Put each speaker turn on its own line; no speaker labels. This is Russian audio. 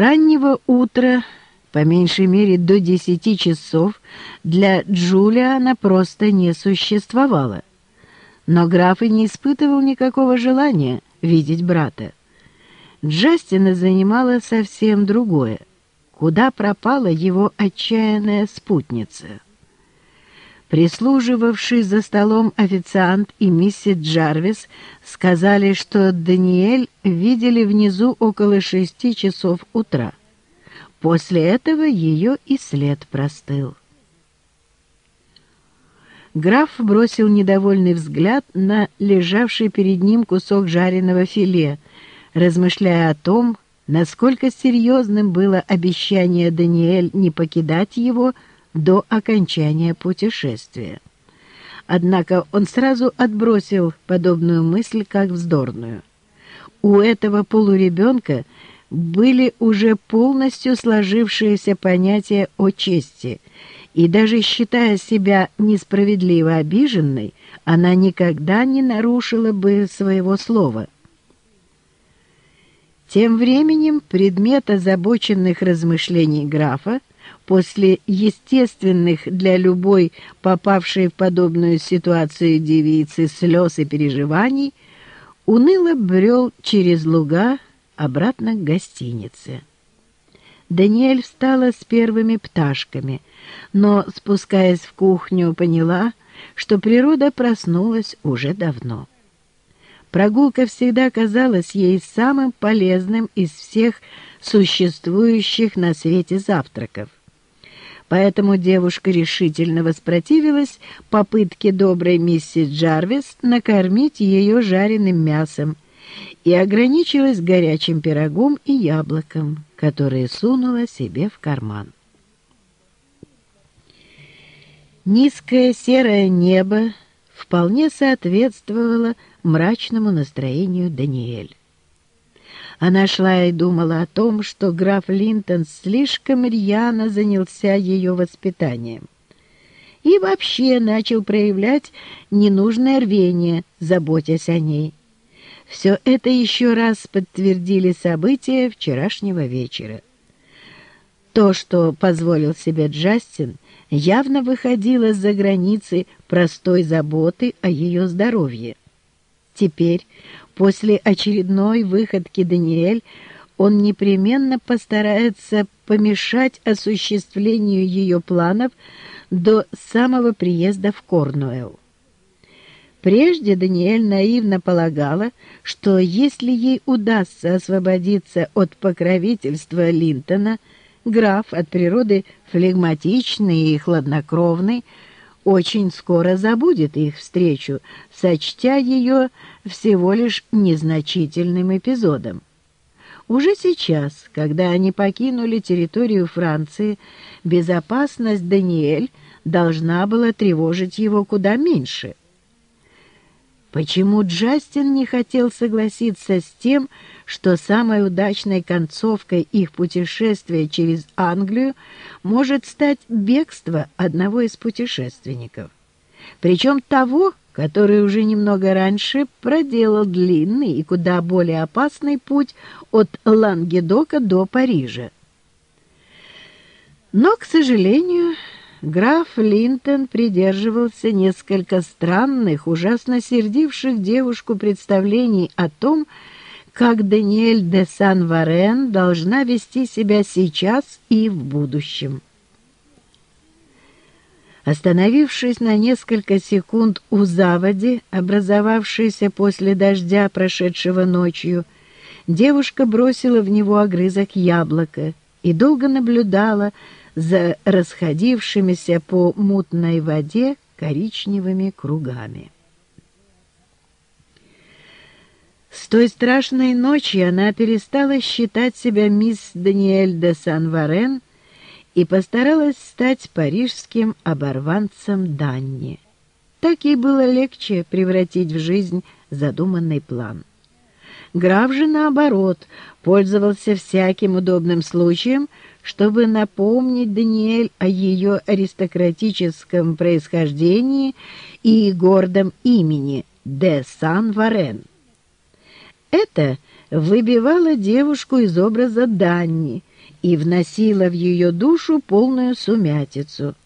Раннего утра, по меньшей мере до десяти часов, для Джулиана просто не существовало. Но граф и не испытывал никакого желания видеть брата. Джастина занимало совсем другое. Куда пропала его отчаянная спутница? Прислуживавший за столом официант и миссис Джарвис сказали, что Даниэль видели внизу около шести часов утра. После этого ее и след простыл. Граф бросил недовольный взгляд на лежавший перед ним кусок жареного филе, размышляя о том, насколько серьезным было обещание Даниэль не покидать его, до окончания путешествия. Однако он сразу отбросил подобную мысль как вздорную. У этого полуребенка были уже полностью сложившиеся понятия о чести, и даже считая себя несправедливо обиженной, она никогда не нарушила бы своего слова. Тем временем предмет озабоченных размышлений графа после естественных для любой попавшей в подобную ситуацию девицы слез и переживаний, уныло брел через луга обратно к гостинице. Даниэль встала с первыми пташками, но, спускаясь в кухню, поняла, что природа проснулась уже давно. Прогулка всегда казалась ей самым полезным из всех существующих на свете завтраков. Поэтому девушка решительно воспротивилась попытке доброй миссис Джарвис накормить ее жареным мясом и ограничилась горячим пирогом и яблоком, которые сунула себе в карман. Низкое серое небо вполне соответствовало мрачному настроению Даниэль. Она шла и думала о том, что граф Линтон слишком рьяно занялся ее воспитанием и вообще начал проявлять ненужное рвение, заботясь о ней. Все это еще раз подтвердили события вчерашнего вечера. То, что позволил себе Джастин, явно выходило за границы простой заботы о ее здоровье. Теперь, после очередной выходки Даниэль, он непременно постарается помешать осуществлению ее планов до самого приезда в Корнуэлл. Прежде Даниэль наивно полагала, что если ей удастся освободиться от покровительства Линтона, граф от природы флегматичный и хладнокровный, очень скоро забудет их встречу, сочтя ее всего лишь незначительным эпизодом. Уже сейчас, когда они покинули территорию Франции, безопасность Даниэль должна была тревожить его куда меньше. Почему Джастин не хотел согласиться с тем, что самой удачной концовкой их путешествия через Англию может стать бегство одного из путешественников? Причем того, который уже немного раньше проделал длинный и куда более опасный путь от Лангедока до Парижа. Но, к сожалению, граф Линтон придерживался несколько странных, ужасно сердивших девушку представлений о том, как Даниэль де Сан-Варен должна вести себя сейчас и в будущем. Остановившись на несколько секунд у заводи, образовавшейся после дождя, прошедшего ночью, девушка бросила в него огрызок яблока и долго наблюдала, за расходившимися по мутной воде коричневыми кругами. С той страшной ночи она перестала считать себя мисс Даниэль де Сан-Варен и постаралась стать парижским оборванцем Данни. Так ей было легче превратить в жизнь задуманный план. Граф же, наоборот, пользовался всяким удобным случаем, чтобы напомнить Даниэль о ее аристократическом происхождении и гордом имени де Сан-Варен. Это выбивала девушку из образа Данни и вносила в ее душу полную сумятицу —